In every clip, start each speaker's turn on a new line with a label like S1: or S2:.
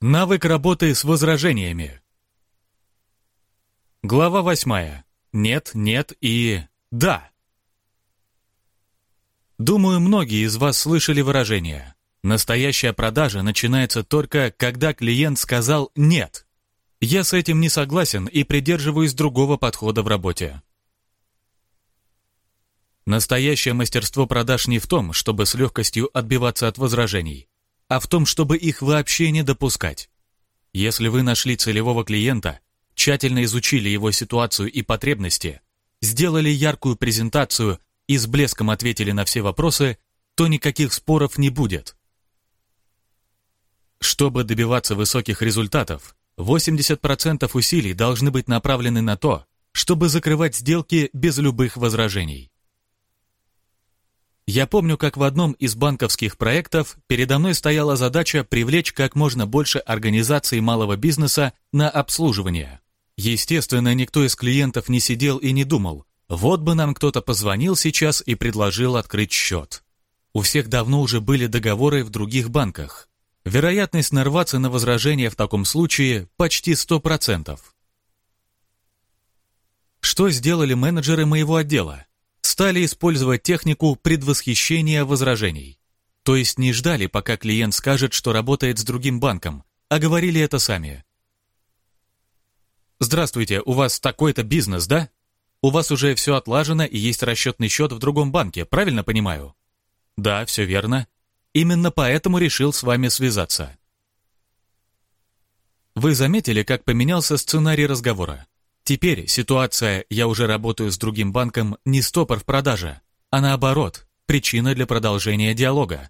S1: Навык работы с возражениями. Глава восьмая. Нет, нет и да. Думаю, многие из вас слышали выражение «Настоящая продажа начинается только, когда клиент сказал «нет». Я с этим не согласен и придерживаюсь другого подхода в работе. Настоящее мастерство продаж не в том, чтобы с легкостью отбиваться от возражений, а в том, чтобы их вообще не допускать. Если вы нашли целевого клиента, тщательно изучили его ситуацию и потребности, сделали яркую презентацию и с блеском ответили на все вопросы, то никаких споров не будет. Чтобы добиваться высоких результатов, 80% усилий должны быть направлены на то, чтобы закрывать сделки без любых возражений. Я помню, как в одном из банковских проектов передо мной стояла задача привлечь как можно больше организаций малого бизнеса на обслуживание. Естественно, никто из клиентов не сидел и не думал, вот бы нам кто-то позвонил сейчас и предложил открыть счет. У всех давно уже были договоры в других банках. Вероятность нарваться на возражение в таком случае почти 100%. Что сделали менеджеры моего отдела? Стали использовать технику предвосхищения возражений. То есть не ждали, пока клиент скажет, что работает с другим банком, а говорили это сами. «Здравствуйте, у вас такой-то бизнес, да? У вас уже все отлажено и есть расчетный счет в другом банке, правильно понимаю?» «Да, все верно. Именно поэтому решил с вами связаться». Вы заметили, как поменялся сценарий разговора? Теперь ситуация «я уже работаю с другим банком» не стопор в продаже, а наоборот, причина для продолжения диалога.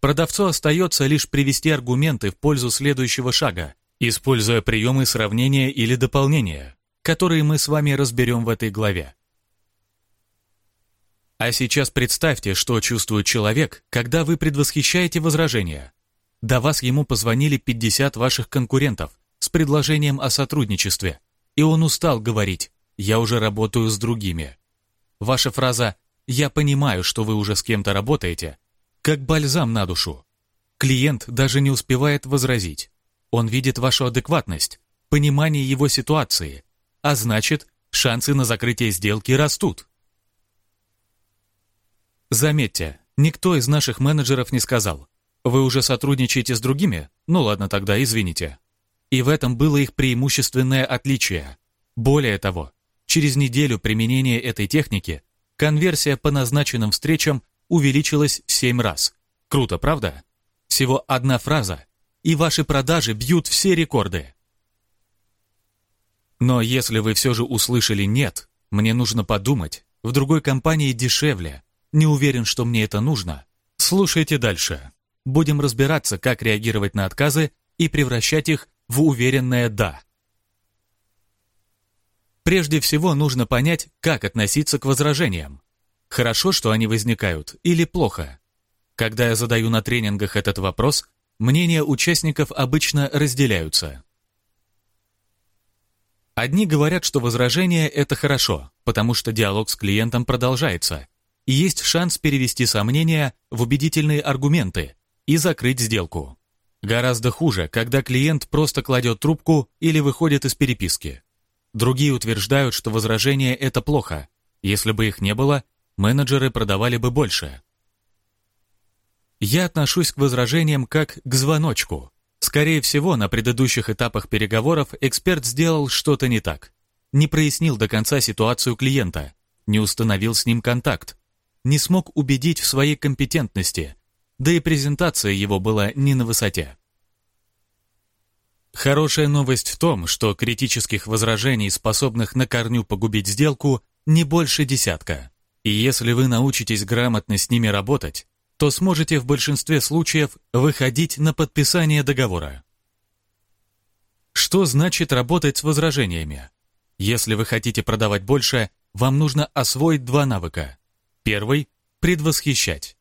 S1: Продавцу остается лишь привести аргументы в пользу следующего шага, используя приемы сравнения или дополнения, которые мы с вами разберем в этой главе. А сейчас представьте, что чувствует человек, когда вы предвосхищаете возражения. До вас ему позвонили 50 ваших конкурентов с предложением о сотрудничестве – и он устал говорить «я уже работаю с другими». Ваша фраза «я понимаю, что вы уже с кем-то работаете» как бальзам на душу. Клиент даже не успевает возразить. Он видит вашу адекватность, понимание его ситуации, а значит, шансы на закрытие сделки растут. Заметьте, никто из наших менеджеров не сказал, вы уже сотрудничаете с другими? Ну ладно, тогда извините. И в этом было их преимущественное отличие. Более того, через неделю применения этой техники конверсия по назначенным встречам увеличилась в 7 раз. Круто, правда? Всего одна фраза, и ваши продажи бьют все рекорды. Но если вы все же услышали «нет», мне нужно подумать, в другой компании дешевле, не уверен, что мне это нужно, слушайте дальше. Будем разбираться, как реагировать на отказы и превращать их в уверенное «да». Прежде всего нужно понять, как относиться к возражениям. Хорошо, что они возникают, или плохо? Когда я задаю на тренингах этот вопрос, мнения участников обычно разделяются. Одни говорят, что возражение – это хорошо, потому что диалог с клиентом продолжается, и есть шанс перевести сомнения в убедительные аргументы и закрыть сделку. Гораздо хуже, когда клиент просто кладет трубку или выходит из переписки. Другие утверждают, что возражения – это плохо. Если бы их не было, менеджеры продавали бы больше. Я отношусь к возражениям как к звоночку. Скорее всего, на предыдущих этапах переговоров эксперт сделал что-то не так. Не прояснил до конца ситуацию клиента, не установил с ним контакт, не смог убедить в своей компетентности – да и презентация его была не на высоте. Хорошая новость в том, что критических возражений, способных на корню погубить сделку, не больше десятка. И если вы научитесь грамотно с ними работать, то сможете в большинстве случаев выходить на подписание договора. Что значит работать с возражениями? Если вы хотите продавать больше, вам нужно освоить два навыка. Первый – предвосхищать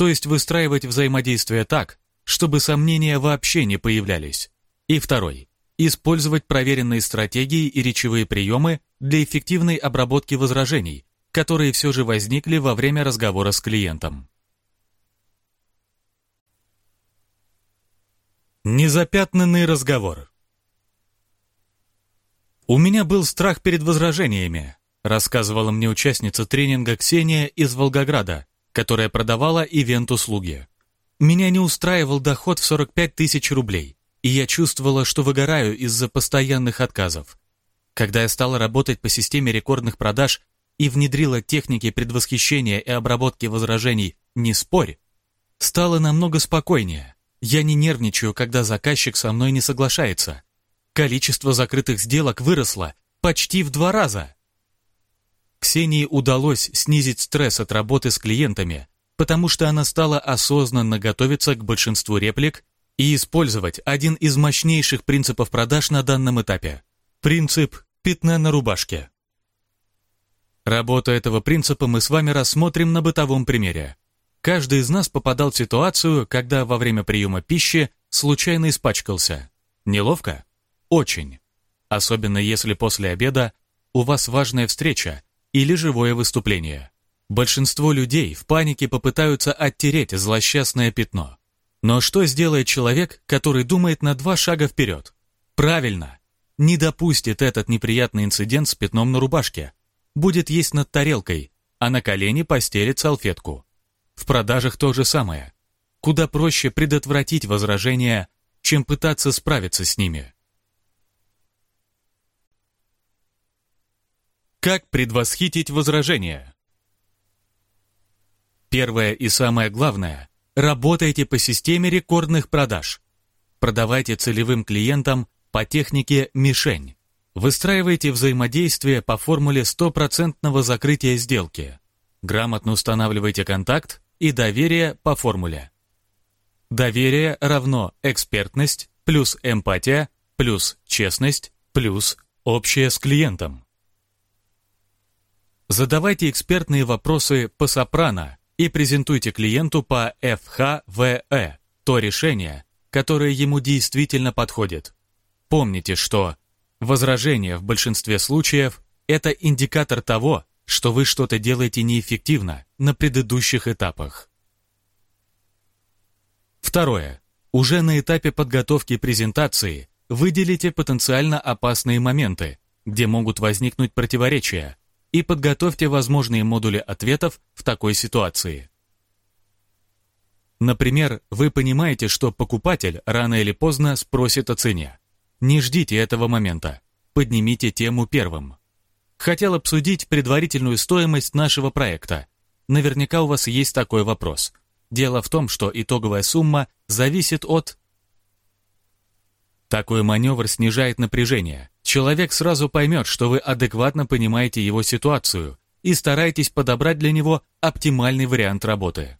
S1: то есть выстраивать взаимодействие так, чтобы сомнения вообще не появлялись. И второй – использовать проверенные стратегии и речевые приемы для эффективной обработки возражений, которые все же возникли во время разговора с клиентом. Незапятнанный разговор. «У меня был страх перед возражениями», рассказывала мне участница тренинга Ксения из Волгограда, которая продавала ивент-услуги. «Меня не устраивал доход в 45 тысяч рублей, и я чувствовала, что выгораю из-за постоянных отказов. Когда я стала работать по системе рекордных продаж и внедрила техники предвосхищения и обработки возражений «не спорь», стало намного спокойнее. Я не нервничаю, когда заказчик со мной не соглашается. Количество закрытых сделок выросло почти в два раза. Ксении удалось снизить стресс от работы с клиентами, потому что она стала осознанно готовиться к большинству реплик и использовать один из мощнейших принципов продаж на данном этапе – принцип пятна на рубашке. Работу этого принципа мы с вами рассмотрим на бытовом примере. Каждый из нас попадал в ситуацию, когда во время приема пищи случайно испачкался. Неловко? Очень. Особенно если после обеда у вас важная встреча или живое выступление. Большинство людей в панике попытаются оттереть злосчастное пятно. Но что сделает человек, который думает на два шага вперед? Правильно, не допустит этот неприятный инцидент с пятном на рубашке. Будет есть над тарелкой, а на колени постелит салфетку. В продажах то же самое. Куда проще предотвратить возражения, чем пытаться справиться с ними. Как предвосхитить возражения? Первое и самое главное – работайте по системе рекордных продаж. Продавайте целевым клиентам по технике «мишень». Выстраивайте взаимодействие по формуле стопроцентного закрытия сделки. Грамотно устанавливайте контакт и доверие по формуле. Доверие равно экспертность плюс эмпатия плюс честность плюс общее с клиентом. Задавайте экспертные вопросы по сопрано и презентуйте клиенту по ФХВЭ то решение, которое ему действительно подходит. Помните, что возражение в большинстве случаев – это индикатор того, что вы что-то делаете неэффективно на предыдущих этапах. Второе. Уже на этапе подготовки презентации выделите потенциально опасные моменты, где могут возникнуть противоречия, и подготовьте возможные модули ответов в такой ситуации. Например, вы понимаете, что покупатель рано или поздно спросит о цене. Не ждите этого момента. Поднимите тему первым. Хотел обсудить предварительную стоимость нашего проекта. Наверняка у вас есть такой вопрос. Дело в том, что итоговая сумма зависит от... Такой маневр снижает напряжение. Человек сразу поймет, что вы адекватно понимаете его ситуацию и стараетесь подобрать для него оптимальный вариант работы.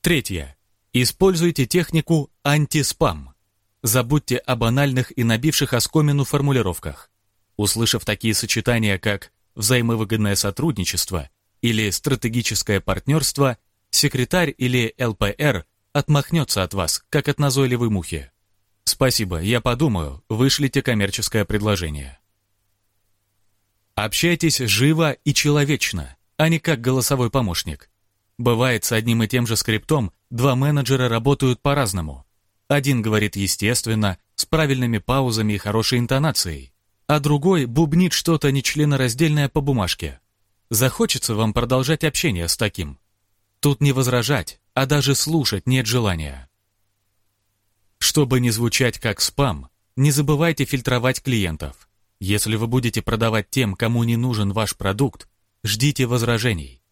S1: Третье. Используйте технику антиспам. Забудьте о банальных и набивших оскомину формулировках. Услышав такие сочетания, как взаимовыгодное сотрудничество или стратегическое партнерство, секретарь или ЛПР отмахнется от вас, как от назойливой мухи. Спасибо, я подумаю, вышлите коммерческое предложение. Общайтесь живо и человечно, а не как голосовой помощник. Бывает, с одним и тем же скриптом два менеджера работают по-разному. Один говорит естественно, с правильными паузами и хорошей интонацией а другой бубнит что-то нечленораздельное по бумажке. Захочется вам продолжать общение с таким. Тут не возражать, а даже слушать нет желания. Чтобы не звучать как спам, не забывайте фильтровать клиентов. Если вы будете продавать тем, кому не нужен ваш продукт, ждите возражений.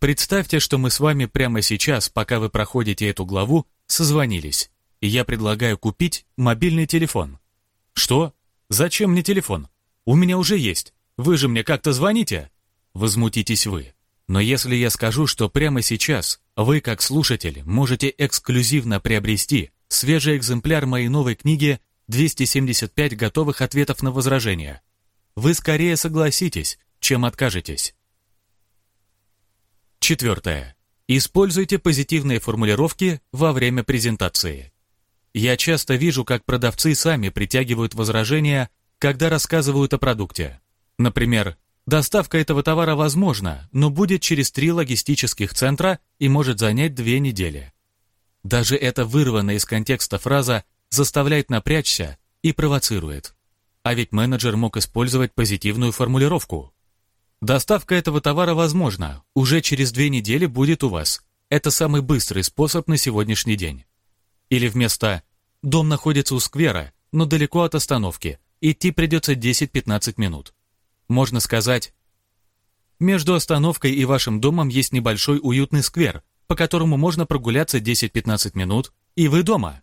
S1: Представьте, что мы с вами прямо сейчас, пока вы проходите эту главу, созвонились, и я предлагаю купить мобильный телефон. «Что? Зачем мне телефон? У меня уже есть. Вы же мне как-то звоните?» Возмутитесь вы. Но если я скажу, что прямо сейчас вы, как слушатель, можете эксклюзивно приобрести свежий экземпляр моей новой книги «275 готовых ответов на возражения», вы скорее согласитесь, чем откажетесь. Четвертое. Используйте позитивные формулировки во время презентации. Я часто вижу, как продавцы сами притягивают возражения, когда рассказывают о продукте. Например, доставка этого товара возможна, но будет через три логистических центра и может занять две недели. Даже эта вырванная из контекста фраза заставляет напрячься и провоцирует. А ведь менеджер мог использовать позитивную формулировку. Доставка этого товара возможна, уже через две недели будет у вас. Это самый быстрый способ на сегодняшний день. Или вместо «дом находится у сквера, но далеко от остановки, идти придется 10-15 минут». Можно сказать «между остановкой и вашим домом есть небольшой уютный сквер, по которому можно прогуляться 10-15 минут, и вы дома».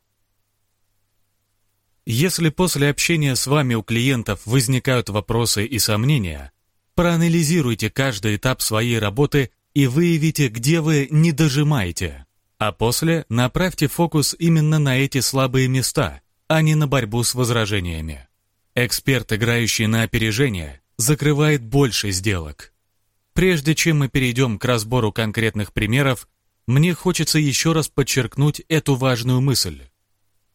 S1: Если после общения с вами у клиентов возникают вопросы и сомнения, проанализируйте каждый этап своей работы и выявите, где вы не дожимаете. А после направьте фокус именно на эти слабые места, а не на борьбу с возражениями. Эксперт, играющий на опережение, закрывает больше сделок. Прежде чем мы перейдем к разбору конкретных примеров, мне хочется еще раз подчеркнуть эту важную мысль.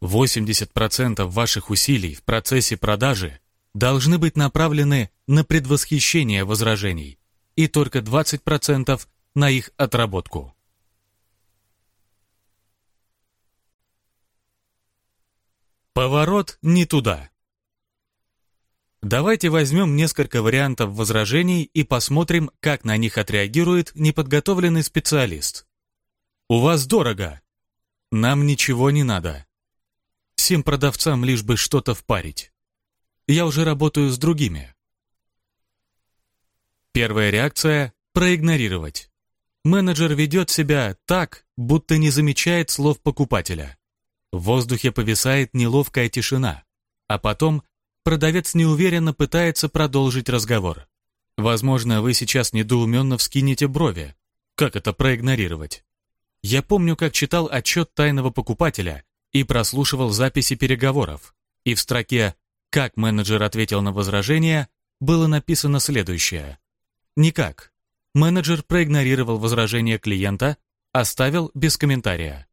S1: 80% ваших усилий в процессе продажи должны быть направлены на предвосхищение возражений и только 20% на их отработку. Поворот не туда. Давайте возьмем несколько вариантов возражений и посмотрим, как на них отреагирует неподготовленный специалист. У вас дорого. Нам ничего не надо. Всем продавцам лишь бы что-то впарить. Я уже работаю с другими. Первая реакция – проигнорировать. Менеджер ведет себя так, будто не замечает слов покупателя. В воздухе повисает неловкая тишина, а потом продавец неуверенно пытается продолжить разговор. Возможно, вы сейчас недоуменно вскинете брови. Как это проигнорировать? Я помню, как читал отчет тайного покупателя и прослушивал записи переговоров. И в строке «Как менеджер ответил на возражение» было написано следующее. Никак. Менеджер проигнорировал возражение клиента, оставил без комментария.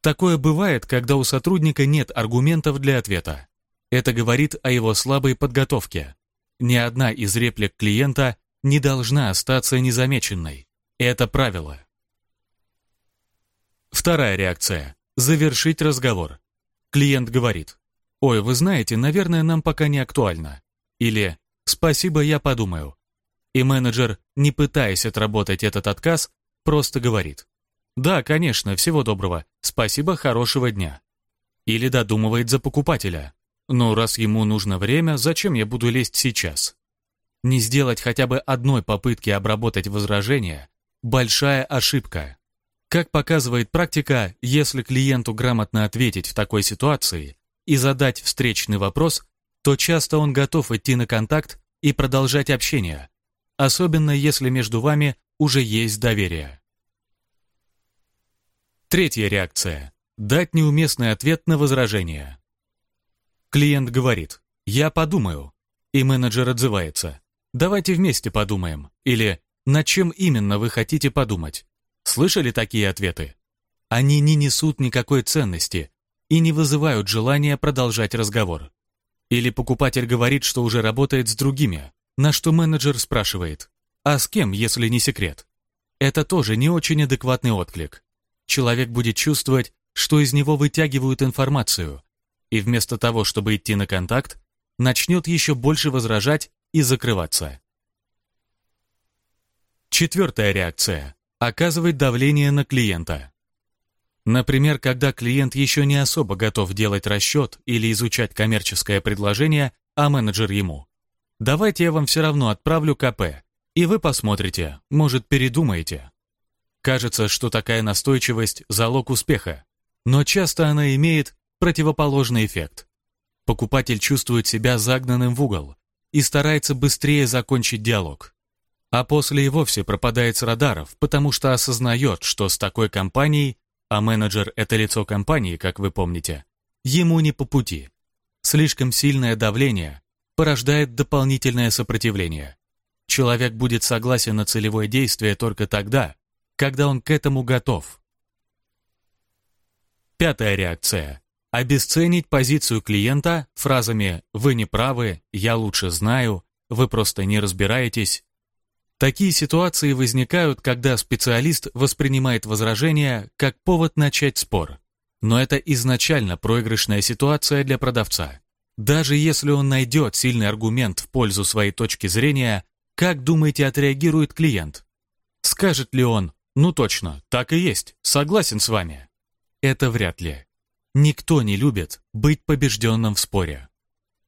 S1: Такое бывает, когда у сотрудника нет аргументов для ответа. Это говорит о его слабой подготовке. Ни одна из реплик клиента не должна остаться незамеченной. Это правило. Вторая реакция. Завершить разговор. Клиент говорит, «Ой, вы знаете, наверное, нам пока не актуально». Или «Спасибо, я подумаю». И менеджер, не пытаясь отработать этот отказ, просто говорит, «Да, конечно, всего доброго, спасибо, хорошего дня». Или додумывает за покупателя. «Ну, раз ему нужно время, зачем я буду лезть сейчас?» Не сделать хотя бы одной попытки обработать возражение – большая ошибка. Как показывает практика, если клиенту грамотно ответить в такой ситуации и задать встречный вопрос, то часто он готов идти на контакт и продолжать общение, особенно если между вами уже есть доверие. Третья реакция. Дать неуместный ответ на возражение. Клиент говорит «Я подумаю», и менеджер отзывается «Давайте вместе подумаем» или «Над чем именно вы хотите подумать?» Слышали такие ответы? Они не несут никакой ценности и не вызывают желания продолжать разговор. Или покупатель говорит, что уже работает с другими, на что менеджер спрашивает, а с кем, если не секрет? Это тоже не очень адекватный отклик. Человек будет чувствовать, что из него вытягивают информацию, и вместо того, чтобы идти на контакт, начнет еще больше возражать и закрываться. Четвертая реакция оказывать давление на клиента. Например, когда клиент еще не особо готов делать расчет или изучать коммерческое предложение, а менеджер ему. Давайте я вам все равно отправлю КП, и вы посмотрите, может передумаете. Кажется, что такая настойчивость – залог успеха, но часто она имеет противоположный эффект. Покупатель чувствует себя загнанным в угол и старается быстрее закончить диалог а после и вовсе пропадает с радаров, потому что осознает, что с такой компанией, а менеджер — это лицо компании, как вы помните, ему не по пути. Слишком сильное давление порождает дополнительное сопротивление. Человек будет согласен на целевое действие только тогда, когда он к этому готов. Пятая реакция. Обесценить позицию клиента фразами «вы не правы», «я лучше знаю», «вы просто не разбираетесь», Такие ситуации возникают, когда специалист воспринимает возражение как повод начать спор. Но это изначально проигрышная ситуация для продавца. Даже если он найдет сильный аргумент в пользу своей точки зрения, как думаете, отреагирует клиент? Скажет ли он «Ну точно, так и есть, согласен с вами»? Это вряд ли. Никто не любит быть побежденным в споре.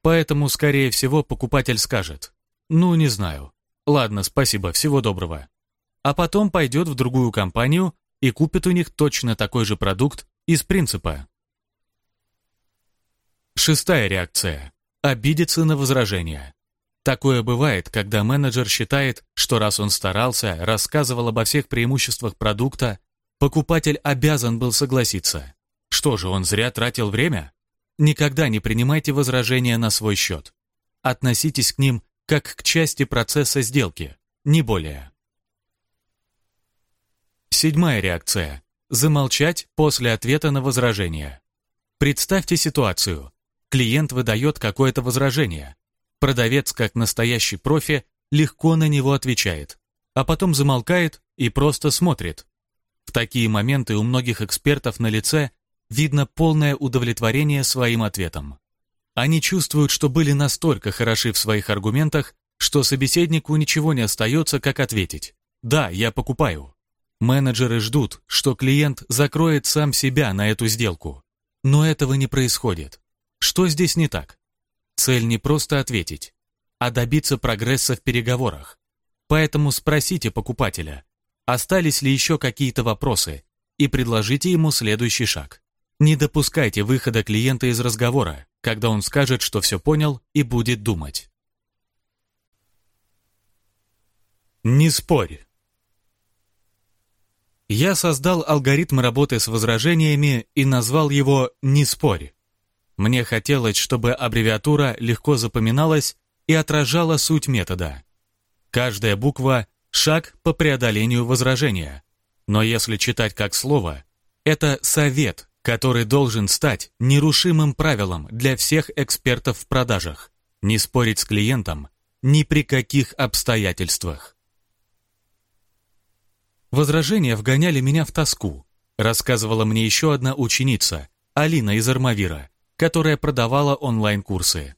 S1: Поэтому, скорее всего, покупатель скажет «Ну, не знаю. Ладно, спасибо, всего доброго». А потом пойдет в другую компанию и купит у них точно такой же продукт из принципа. Шестая реакция. Обидеться на возражение. Такое бывает, когда менеджер считает, что раз он старался, рассказывал обо всех преимуществах продукта, покупатель обязан был согласиться. Что же, он зря тратил время? Никогда не принимайте возражения на свой счет. Относитесь к ним как к части процесса сделки, не более. Седьмая реакция. Замолчать после ответа на возражение. Представьте ситуацию. Клиент выдает какое-то возражение. Продавец, как настоящий профи, легко на него отвечает, а потом замолкает и просто смотрит. В такие моменты у многих экспертов на лице видно полное удовлетворение своим ответом. Они чувствуют, что были настолько хороши в своих аргументах, что собеседнику ничего не остается, как ответить «Да, я покупаю». Менеджеры ждут, что клиент закроет сам себя на эту сделку. Но этого не происходит. Что здесь не так? Цель не просто ответить, а добиться прогресса в переговорах. Поэтому спросите покупателя, остались ли еще какие-то вопросы, и предложите ему следующий шаг. Не допускайте выхода клиента из разговора, когда он скажет, что все понял и будет думать. Не спорь. Я создал алгоритм работы с возражениями и назвал его «Не спорь». Мне хотелось, чтобы аббревиатура легко запоминалась и отражала суть метода. Каждая буква — шаг по преодолению возражения. Но если читать как слово, это совет, который должен стать нерушимым правилом для всех экспертов в продажах. Не спорить с клиентом ни при каких обстоятельствах. Возражения вгоняли меня в тоску, рассказывала мне еще одна ученица, Алина из Армавира, которая продавала онлайн-курсы.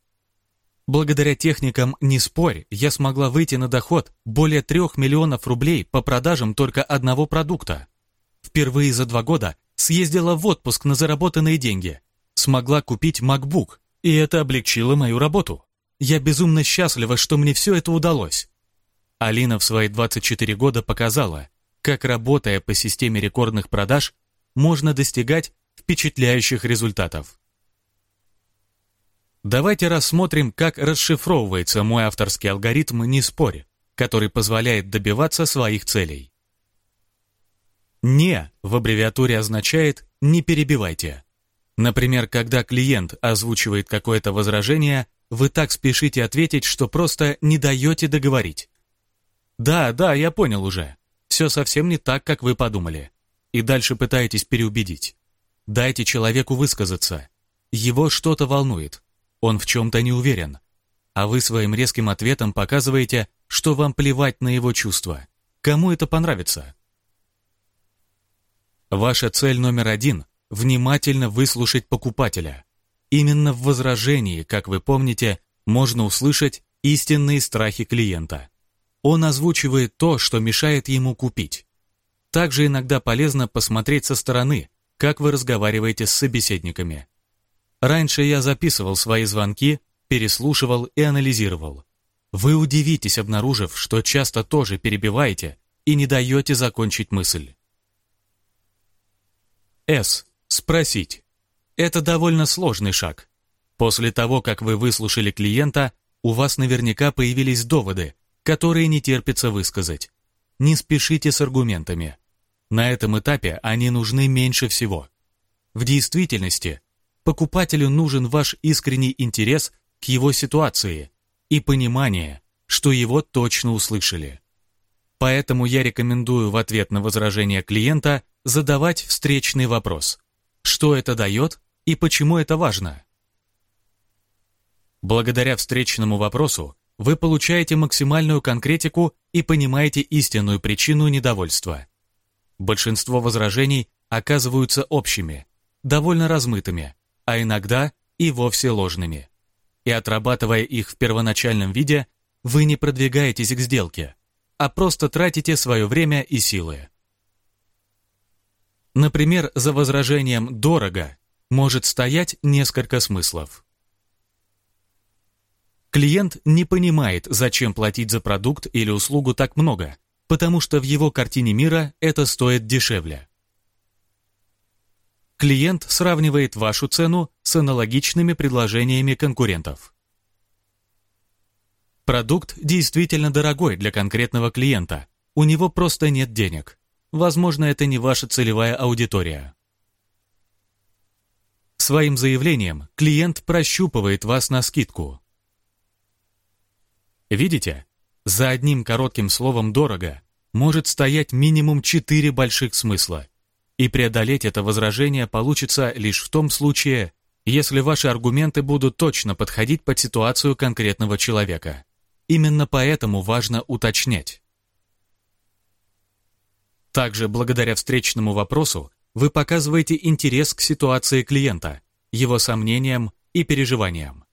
S1: Благодаря техникам «Не спорь» я смогла выйти на доход более трех миллионов рублей по продажам только одного продукта. Впервые за два года съездила в отпуск на заработанные деньги, смогла купить MacBook, и это облегчило мою работу. Я безумно счастлива, что мне все это удалось. Алина в свои 24 года показала, как работая по системе рекордных продаж, можно достигать впечатляющих результатов. Давайте рассмотрим, как расшифровывается мой авторский алгоритм «Не спорь», который позволяет добиваться своих целей. «Не» в аббревиатуре означает «не перебивайте». Например, когда клиент озвучивает какое-то возражение, вы так спешите ответить, что просто не даете договорить. «Да, да, я понял уже. Все совсем не так, как вы подумали». И дальше пытаетесь переубедить. Дайте человеку высказаться. Его что-то волнует. Он в чем-то не уверен. А вы своим резким ответом показываете, что вам плевать на его чувства. Кому это понравится? Ваша цель номер один – внимательно выслушать покупателя. Именно в возражении, как вы помните, можно услышать истинные страхи клиента. Он озвучивает то, что мешает ему купить. Также иногда полезно посмотреть со стороны, как вы разговариваете с собеседниками. Раньше я записывал свои звонки, переслушивал и анализировал. Вы удивитесь, обнаружив, что часто тоже перебиваете и не даете закончить мысль. С. Спросить. Это довольно сложный шаг. После того, как вы выслушали клиента, у вас наверняка появились доводы, которые не терпится высказать. Не спешите с аргументами. На этом этапе они нужны меньше всего. В действительности Покупателю нужен ваш искренний интерес к его ситуации и понимание, что его точно услышали. Поэтому я рекомендую в ответ на возражение клиента задавать встречный вопрос. Что это дает и почему это важно? Благодаря встречному вопросу вы получаете максимальную конкретику и понимаете истинную причину недовольства. Большинство возражений оказываются общими, довольно размытыми, а иногда и вовсе ложными. И отрабатывая их в первоначальном виде, вы не продвигаетесь к сделке, а просто тратите свое время и силы. Например, за возражением «дорого» может стоять несколько смыслов. Клиент не понимает, зачем платить за продукт или услугу так много, потому что в его картине мира это стоит дешевле. Клиент сравнивает вашу цену с аналогичными предложениями конкурентов. Продукт действительно дорогой для конкретного клиента, у него просто нет денег. Возможно, это не ваша целевая аудитория. Своим заявлением клиент прощупывает вас на скидку. Видите? За одним коротким словом «дорого» может стоять минимум четыре больших смысла. И преодолеть это возражение получится лишь в том случае, если ваши аргументы будут точно подходить под ситуацию конкретного человека. Именно поэтому важно уточнять. Также благодаря встречному вопросу вы показываете интерес к ситуации клиента, его сомнениям и переживаниям.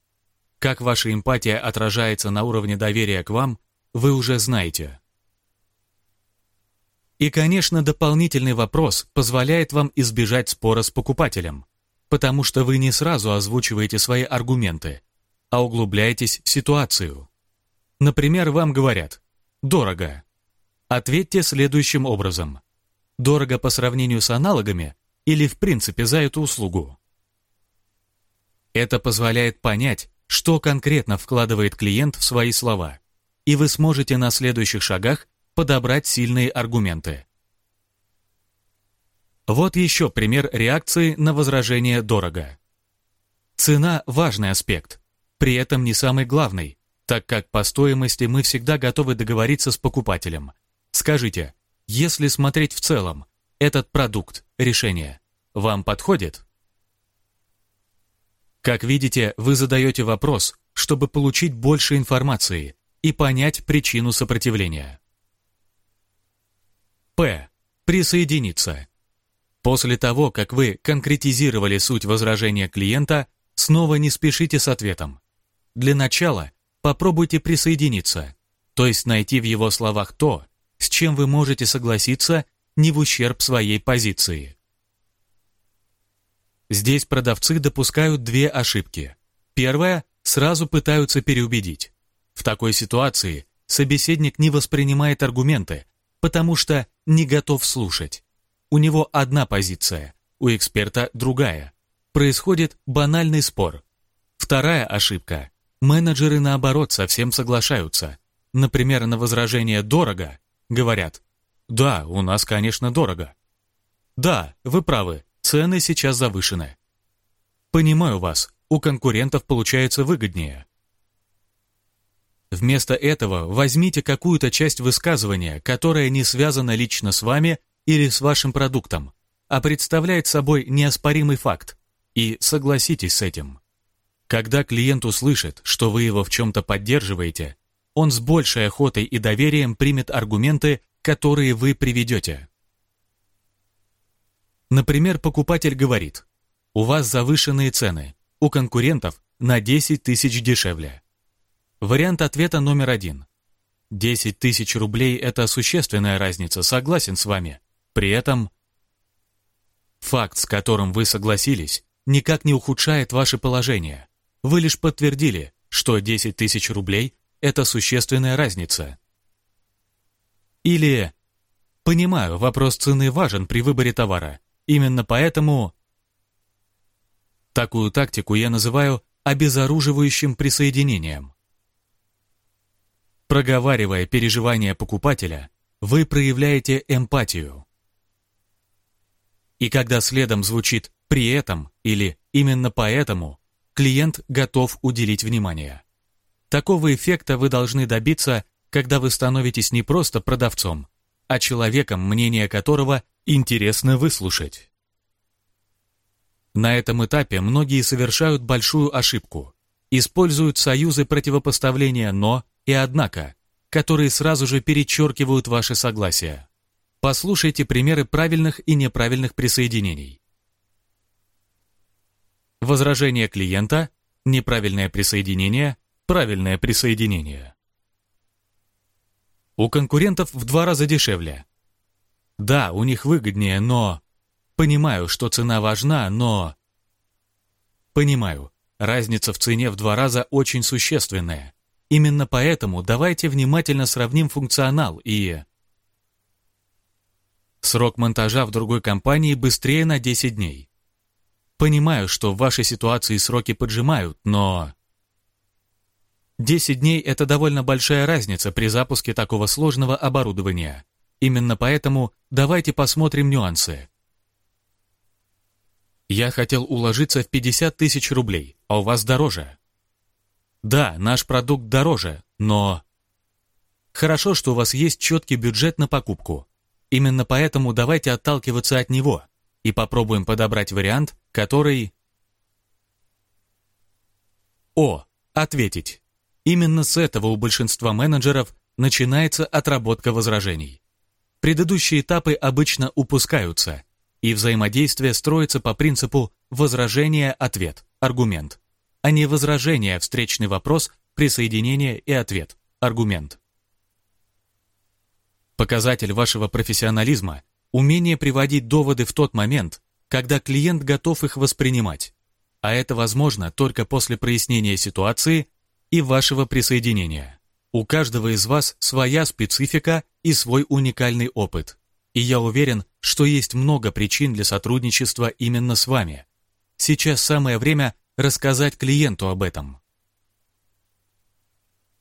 S1: Как ваша эмпатия отражается на уровне доверия к вам, вы уже знаете. И, конечно, дополнительный вопрос позволяет вам избежать спора с покупателем, потому что вы не сразу озвучиваете свои аргументы, а углубляетесь в ситуацию. Например, вам говорят «дорого». Ответьте следующим образом. Дорого по сравнению с аналогами или в принципе за эту услугу? Это позволяет понять, что конкретно вкладывает клиент в свои слова, и вы сможете на следующих шагах подобрать сильные аргументы. Вот еще пример реакции на возражение «дорого». Цена – важный аспект, при этом не самый главный, так как по стоимости мы всегда готовы договориться с покупателем. Скажите, если смотреть в целом, этот продукт, решение, вам подходит? Как видите, вы задаете вопрос, чтобы получить больше информации и понять причину сопротивления. П. Присоединиться. После того, как вы конкретизировали суть возражения клиента, снова не спешите с ответом. Для начала попробуйте присоединиться, то есть найти в его словах то, с чем вы можете согласиться не в ущерб своей позиции. Здесь продавцы допускают две ошибки. Первая – сразу пытаются переубедить. В такой ситуации собеседник не воспринимает аргументы, потому что не готов слушать. У него одна позиция, у эксперта другая. Происходит банальный спор. Вторая ошибка – менеджеры наоборот совсем соглашаются. Например, на возражение «дорого» говорят «Да, у нас, конечно, дорого». «Да, вы правы, Цены сейчас завышены. Понимаю вас, у конкурентов получается выгоднее. Вместо этого возьмите какую-то часть высказывания, которая не связана лично с вами или с вашим продуктом, а представляет собой неоспоримый факт, и согласитесь с этим. Когда клиент услышит, что вы его в чем-то поддерживаете, он с большей охотой и доверием примет аргументы, которые вы приведете. Например, покупатель говорит, у вас завышенные цены, у конкурентов на 10 тысяч дешевле. Вариант ответа номер один. 10 тысяч рублей – это существенная разница, согласен с вами. При этом факт, с которым вы согласились, никак не ухудшает ваше положение. Вы лишь подтвердили, что 10 тысяч рублей – это существенная разница. Или «Понимаю, вопрос цены важен при выборе товара, Именно поэтому такую тактику я называю обезоруживающим присоединением. Проговаривая переживания покупателя, вы проявляете эмпатию. И когда следом звучит «при этом» или «именно поэтому», клиент готов уделить внимание. Такого эффекта вы должны добиться, когда вы становитесь не просто продавцом, а человеком, мнение которого интересно выслушать. На этом этапе многие совершают большую ошибку. Используют союзы противопоставления «но» и «однако», которые сразу же перечеркивают ваше согласие. Послушайте примеры правильных и неправильных присоединений. Возражение клиента, неправильное присоединение, правильное присоединение. У конкурентов в два раза дешевле. Да, у них выгоднее, но... Понимаю, что цена важна, но... Понимаю, разница в цене в два раза очень существенная. Именно поэтому давайте внимательно сравним функционал и... Срок монтажа в другой компании быстрее на 10 дней. Понимаю, что в вашей ситуации сроки поджимают, но... 10 дней – это довольно большая разница при запуске такого сложного оборудования. Именно поэтому давайте посмотрим нюансы. Я хотел уложиться в 50 тысяч рублей, а у вас дороже. Да, наш продукт дороже, но... Хорошо, что у вас есть четкий бюджет на покупку. Именно поэтому давайте отталкиваться от него и попробуем подобрать вариант, который... О, ответить. Именно с этого у большинства менеджеров начинается отработка возражений. Предыдущие этапы обычно упускаются, и взаимодействие строится по принципу возражение-ответ, аргумент а не возражение, встречный вопрос, присоединение и ответ, аргумент. Показатель вашего профессионализма – умение приводить доводы в тот момент, когда клиент готов их воспринимать, а это возможно только после прояснения ситуации и вашего присоединения. У каждого из вас своя специфика и свой уникальный опыт, и я уверен, что есть много причин для сотрудничества именно с вами. Сейчас самое время рассказать клиенту об этом.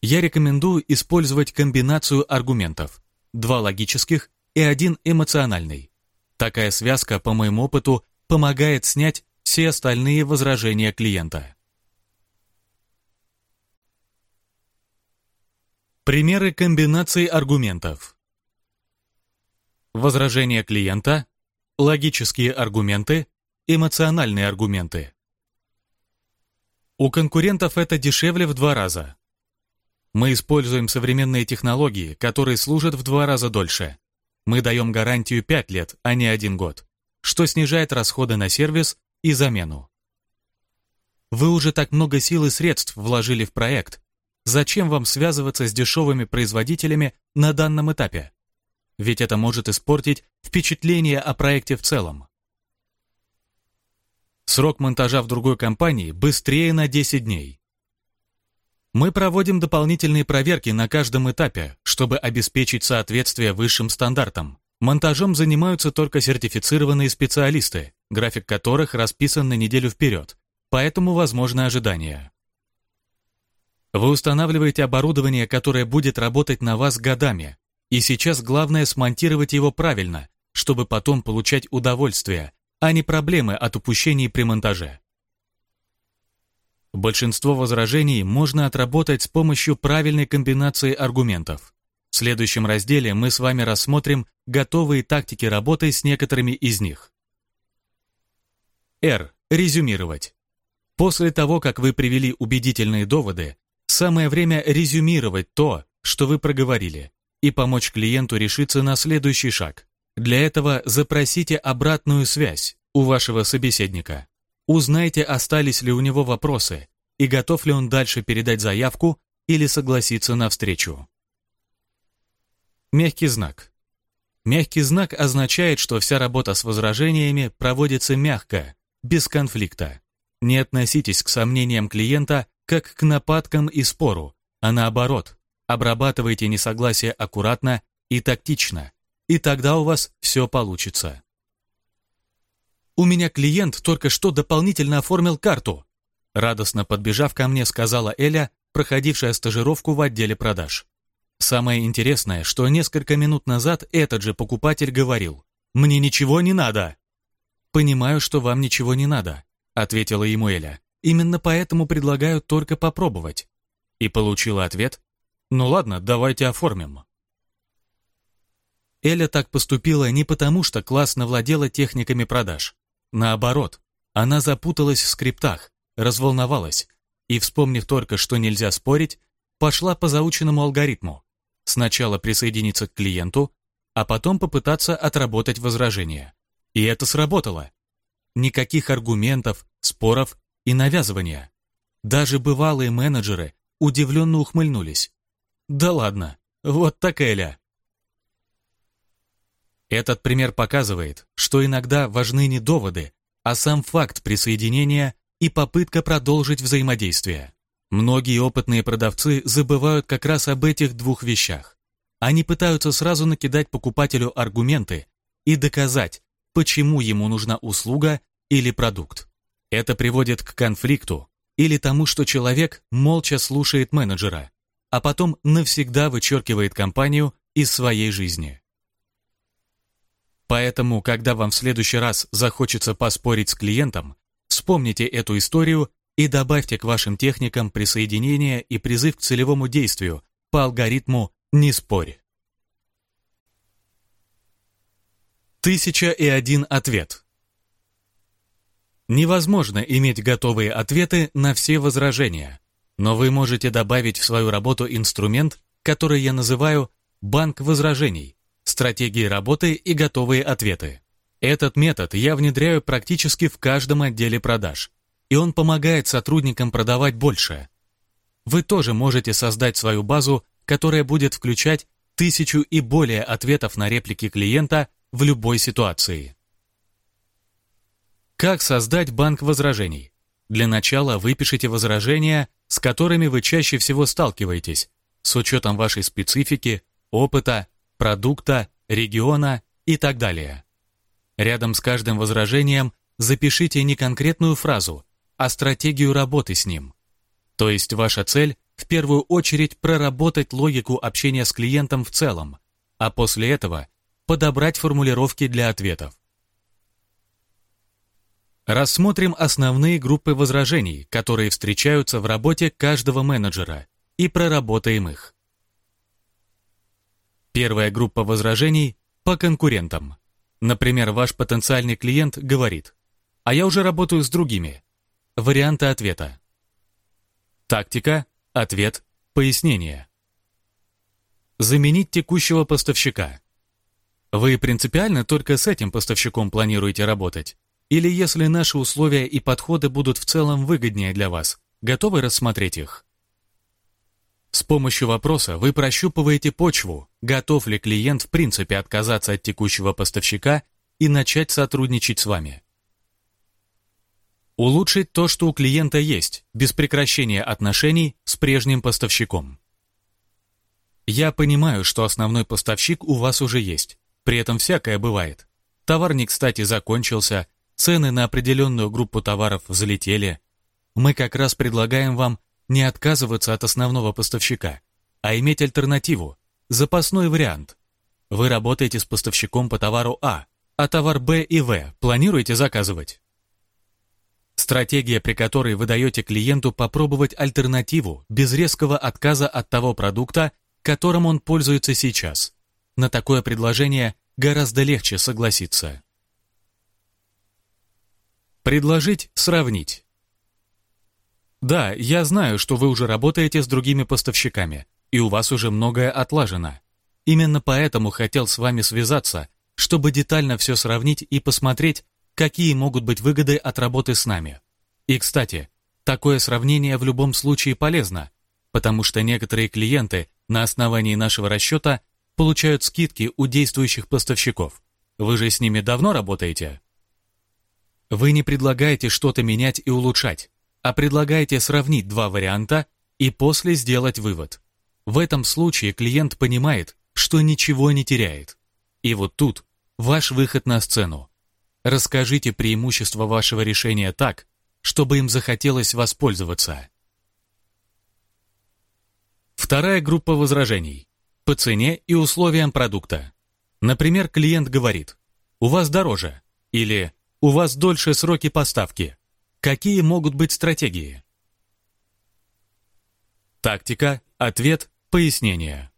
S1: Я рекомендую использовать комбинацию аргументов, два логических и один эмоциональный. Такая связка, по моему опыту, помогает снять все остальные возражения клиента. Примеры комбинаций аргументов. Возражения клиента, логические аргументы, эмоциональные аргументы. У конкурентов это дешевле в два раза. Мы используем современные технологии, которые служат в два раза дольше. Мы даем гарантию 5 лет, а не один год, что снижает расходы на сервис и замену. Вы уже так много сил и средств вложили в проект. Зачем вам связываться с дешевыми производителями на данном этапе? Ведь это может испортить впечатление о проекте в целом. Срок монтажа в другой компании быстрее на 10 дней. Мы проводим дополнительные проверки на каждом этапе, чтобы обеспечить соответствие высшим стандартам. Монтажом занимаются только сертифицированные специалисты, график которых расписан на неделю вперед, поэтому возможно ожидание. Вы устанавливаете оборудование, которое будет работать на вас годами, и сейчас главное смонтировать его правильно, чтобы потом получать удовольствие, а не проблемы от упущений при монтаже. Большинство возражений можно отработать с помощью правильной комбинации аргументов. В следующем разделе мы с вами рассмотрим готовые тактики работы с некоторыми из них. R. Резюмировать. После того, как вы привели убедительные доводы, самое время резюмировать то, что вы проговорили, и помочь клиенту решиться на следующий шаг. Для этого запросите обратную связь у вашего собеседника. Узнайте, остались ли у него вопросы и готов ли он дальше передать заявку или согласиться на встречу. Мягкий знак. Мягкий знак означает, что вся работа с возражениями проводится мягко, без конфликта. Не относитесь к сомнениям клиента как к нападкам и спору, а наоборот, обрабатывайте несогласие аккуратно и тактично, и тогда у вас все получится. «У меня клиент только что дополнительно оформил карту», радостно подбежав ко мне, сказала Эля, проходившая стажировку в отделе продаж. Самое интересное, что несколько минут назад этот же покупатель говорил «Мне ничего не надо». «Понимаю, что вам ничего не надо», ответила ему Эля. «Именно поэтому предлагаю только попробовать». И получила ответ «Ну ладно, давайте оформим». Эля так поступила не потому, что классно владела техниками продаж. Наоборот, она запуталась в скриптах, разволновалась и, вспомнив только, что нельзя спорить, пошла по заученному алгоритму. Сначала присоединиться к клиенту, а потом попытаться отработать возражение. И это сработало. Никаких аргументов, споров и навязывания. Даже бывалые менеджеры удивленно ухмыльнулись. Да ладно, вот так Эля. Этот пример показывает, что иногда важны не доводы, а сам факт присоединения и попытка продолжить взаимодействие. Многие опытные продавцы забывают как раз об этих двух вещах. Они пытаются сразу накидать покупателю аргументы и доказать, почему ему нужна услуга или продукт. Это приводит к конфликту или тому, что человек молча слушает менеджера, а потом навсегда вычеркивает компанию из своей жизни. Поэтому, когда вам в следующий раз захочется поспорить с клиентом, вспомните эту историю и добавьте к вашим техникам присоединение и призыв к целевому действию по алгоритму «не спорь». Тысяча и один ответ. Невозможно иметь готовые ответы на все возражения, но вы можете добавить в свою работу инструмент, который я называю «банк возражений», стратегии работы и готовые ответы. Этот метод я внедряю практически в каждом отделе продаж, и он помогает сотрудникам продавать больше. Вы тоже можете создать свою базу, которая будет включать тысячу и более ответов на реплики клиента в любой ситуации. Как создать банк возражений? Для начала выпишите возражения, с которыми вы чаще всего сталкиваетесь, с учетом вашей специфики, опыта, продукта, региона и так далее. Рядом с каждым возражением запишите не конкретную фразу, а стратегию работы с ним. То есть ваша цель в первую очередь проработать логику общения с клиентом в целом, а после этого подобрать формулировки для ответов. Рассмотрим основные группы возражений, которые встречаются в работе каждого менеджера, и проработаем их. Первая группа возражений по конкурентам. Например, ваш потенциальный клиент говорит, а я уже работаю с другими. Варианты ответа. Тактика, ответ, пояснение. Заменить текущего поставщика. Вы принципиально только с этим поставщиком планируете работать? Или если наши условия и подходы будут в целом выгоднее для вас, готовы рассмотреть их? С помощью вопроса вы прощупываете почву, готов ли клиент в принципе отказаться от текущего поставщика и начать сотрудничать с вами. Улучшить то, что у клиента есть, без прекращения отношений с прежним поставщиком. Я понимаю, что основной поставщик у вас уже есть, при этом всякое бывает. Товар не кстати закончился, цены на определенную группу товаров взлетели. Мы как раз предлагаем вам не отказываться от основного поставщика, а иметь альтернативу, запасной вариант. Вы работаете с поставщиком по товару А, а товар Б и В планируете заказывать? Стратегия, при которой вы даете клиенту попробовать альтернативу без резкого отказа от того продукта, которым он пользуется сейчас. На такое предложение гораздо легче согласиться. Предложить, сравнить. Да, я знаю, что вы уже работаете с другими поставщиками, и у вас уже многое отлажено. Именно поэтому хотел с вами связаться, чтобы детально все сравнить и посмотреть, какие могут быть выгоды от работы с нами. И, кстати, такое сравнение в любом случае полезно, потому что некоторые клиенты на основании нашего расчета получают скидки у действующих поставщиков. Вы же с ними давно работаете? Вы не предлагаете что-то менять и улучшать, а предлагаете сравнить два варианта и после сделать вывод. В этом случае клиент понимает, что ничего не теряет. И вот тут ваш выход на сцену. Расскажите преимущества вашего решения так, чтобы им захотелось воспользоваться. Вторая группа возражений по цене и условиям продукта. Например, клиент говорит «У вас дороже» или «У вас дольше сроки поставки». Какие могут быть стратегии? Тактика, ответ, пояснение.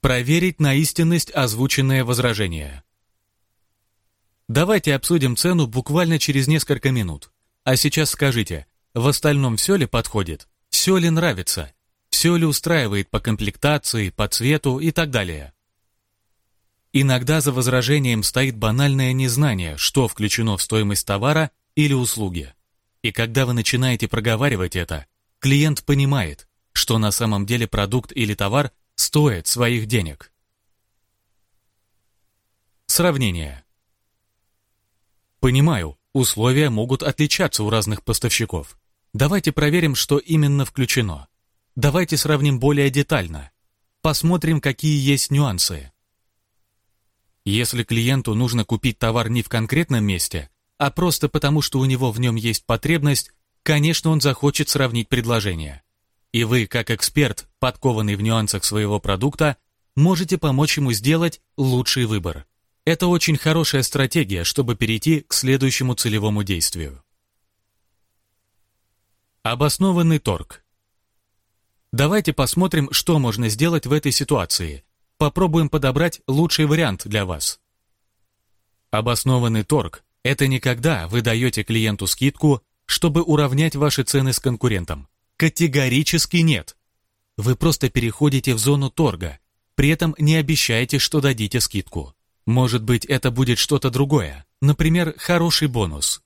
S1: Проверить на истинность озвученное возражение. Давайте обсудим цену буквально через несколько минут. А сейчас скажите, в остальном все ли подходит? Все ли нравится? все ли устраивает по комплектации, по цвету и так далее. Иногда за возражением стоит банальное незнание, что включено в стоимость товара или услуги. И когда вы начинаете проговаривать это, клиент понимает, что на самом деле продукт или товар стоит своих денег. Сравнение. Понимаю, условия могут отличаться у разных поставщиков. Давайте проверим, что именно включено. Давайте сравним более детально. Посмотрим, какие есть нюансы. Если клиенту нужно купить товар не в конкретном месте, а просто потому, что у него в нем есть потребность, конечно, он захочет сравнить предложения. И вы, как эксперт, подкованный в нюансах своего продукта, можете помочь ему сделать лучший выбор. Это очень хорошая стратегия, чтобы перейти к следующему целевому действию. Обоснованный торг. Давайте посмотрим, что можно сделать в этой ситуации. Попробуем подобрать лучший вариант для вас. Обоснованный торг – это не когда вы даете клиенту скидку, чтобы уравнять ваши цены с конкурентом. Категорически нет. Вы просто переходите в зону торга, при этом не обещаете, что дадите скидку. Может быть, это будет что-то другое, например, хороший бонус.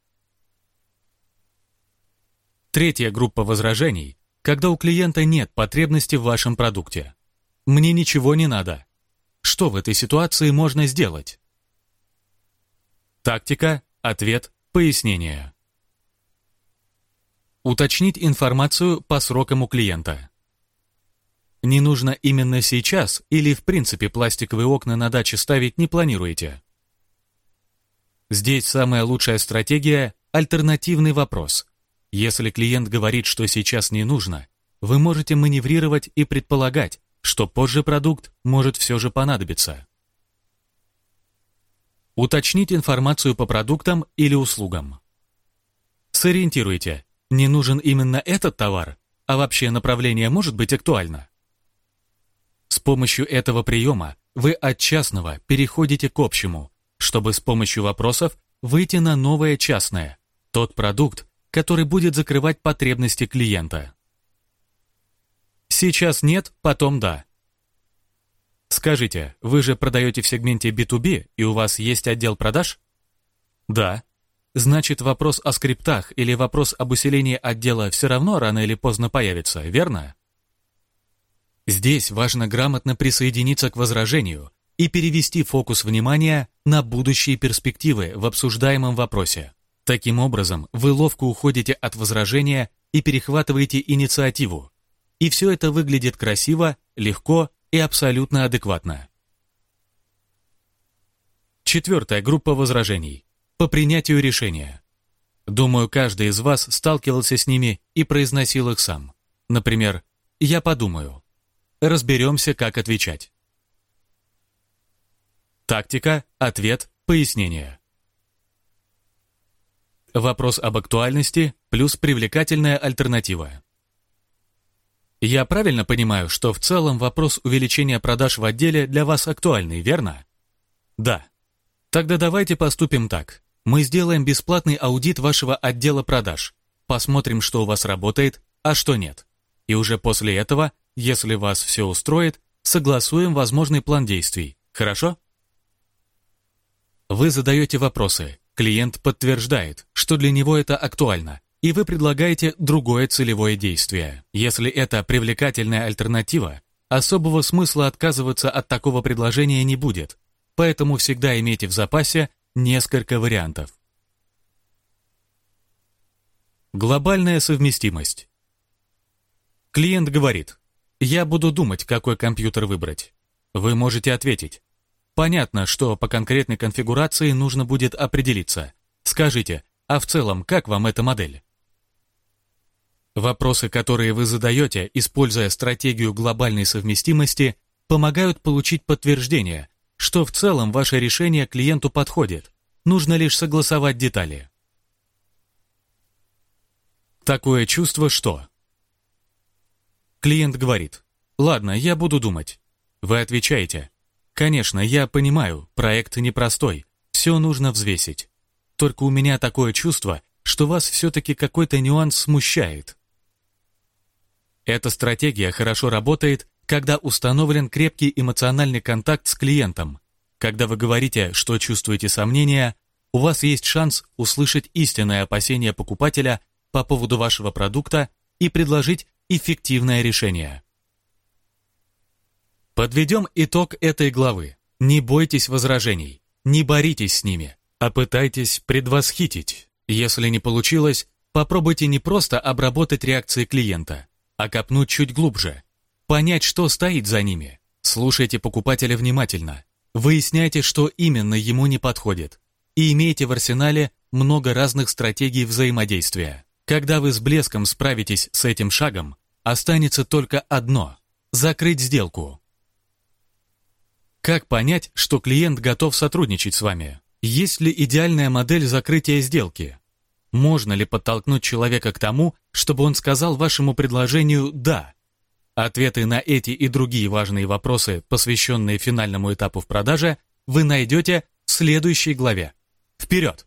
S1: Третья группа возражений, когда у клиента нет потребности в вашем продукте. Мне ничего не надо. Что в этой ситуации можно сделать? Тактика, ответ, пояснение. Уточнить информацию по срокам у клиента. Не нужно именно сейчас или в принципе пластиковые окна на даче ставить не планируете? Здесь самая лучшая стратегия – альтернативный вопрос. Если клиент говорит, что сейчас не нужно, вы можете маневрировать и предполагать, что позже продукт может все же понадобиться. Уточнить информацию по продуктам или услугам. Сориентируйте, не нужен именно этот товар, а вообще направление может быть актуально. С помощью этого приема вы от частного переходите к общему, чтобы с помощью вопросов выйти на новое частное, тот продукт, который будет закрывать потребности клиента. Сейчас нет, потом да. Скажите, вы же продаете в сегменте B2B и у вас есть отдел продаж? Да. Значит, вопрос о скриптах или вопрос об усилении отдела все равно рано или поздно появится, верно? Здесь важно грамотно присоединиться к возражению и перевести фокус внимания на будущие перспективы в обсуждаемом вопросе. Таким образом, вы ловко уходите от возражения и перехватываете инициативу. И все это выглядит красиво, легко и абсолютно адекватно. Четвертая группа возражений. По принятию решения. Думаю, каждый из вас сталкивался с ними и произносил их сам. Например, «Я подумаю», Разберемся, как отвечать. Тактика, ответ, пояснение. Вопрос об актуальности плюс привлекательная альтернатива. Я правильно понимаю, что в целом вопрос увеличения продаж в отделе для вас актуальный, верно? Да. Тогда давайте поступим так. Мы сделаем бесплатный аудит вашего отдела продаж, посмотрим, что у вас работает, а что нет. И уже после этого если вас все устроит, согласуем возможный план действий. Хорошо? Вы задаете вопросы. Клиент подтверждает, что для него это актуально, и вы предлагаете другое целевое действие. Если это привлекательная альтернатива, особого смысла отказываться от такого предложения не будет, поэтому всегда имейте в запасе несколько вариантов. Глобальная совместимость. Клиент говорит, я буду думать, какой компьютер выбрать. Вы можете ответить. Понятно, что по конкретной конфигурации нужно будет определиться. Скажите, а в целом, как вам эта модель? Вопросы, которые вы задаете, используя стратегию глобальной совместимости, помогают получить подтверждение, что в целом ваше решение клиенту подходит. Нужно лишь согласовать детали. Такое чувство, что Клиент говорит, «Ладно, я буду думать». Вы отвечаете, «Конечно, я понимаю, проект непростой, все нужно взвесить. Только у меня такое чувство, что вас все-таки какой-то нюанс смущает». Эта стратегия хорошо работает, когда установлен крепкий эмоциональный контакт с клиентом. Когда вы говорите, что чувствуете сомнения, у вас есть шанс услышать истинное опасение покупателя по поводу вашего продукта и предложить эффективное решение. Подведем итог этой главы. Не бойтесь возражений, не боритесь с ними, а пытайтесь предвосхитить. Если не получилось, попробуйте не просто обработать реакции клиента, а копнуть чуть глубже, понять, что стоит за ними. Слушайте покупателя внимательно, выясняйте, что именно ему не подходит, и имейте в арсенале много разных стратегий взаимодействия. Когда вы с блеском справитесь с этим шагом, останется только одно – закрыть сделку. Как понять, что клиент готов сотрудничать с вами? Есть ли идеальная модель закрытия сделки? Можно ли подтолкнуть человека к тому, чтобы он сказал вашему предложению «да»? Ответы на эти и другие важные вопросы, посвященные финальному этапу в продаже, вы найдете в следующей главе. Вперед!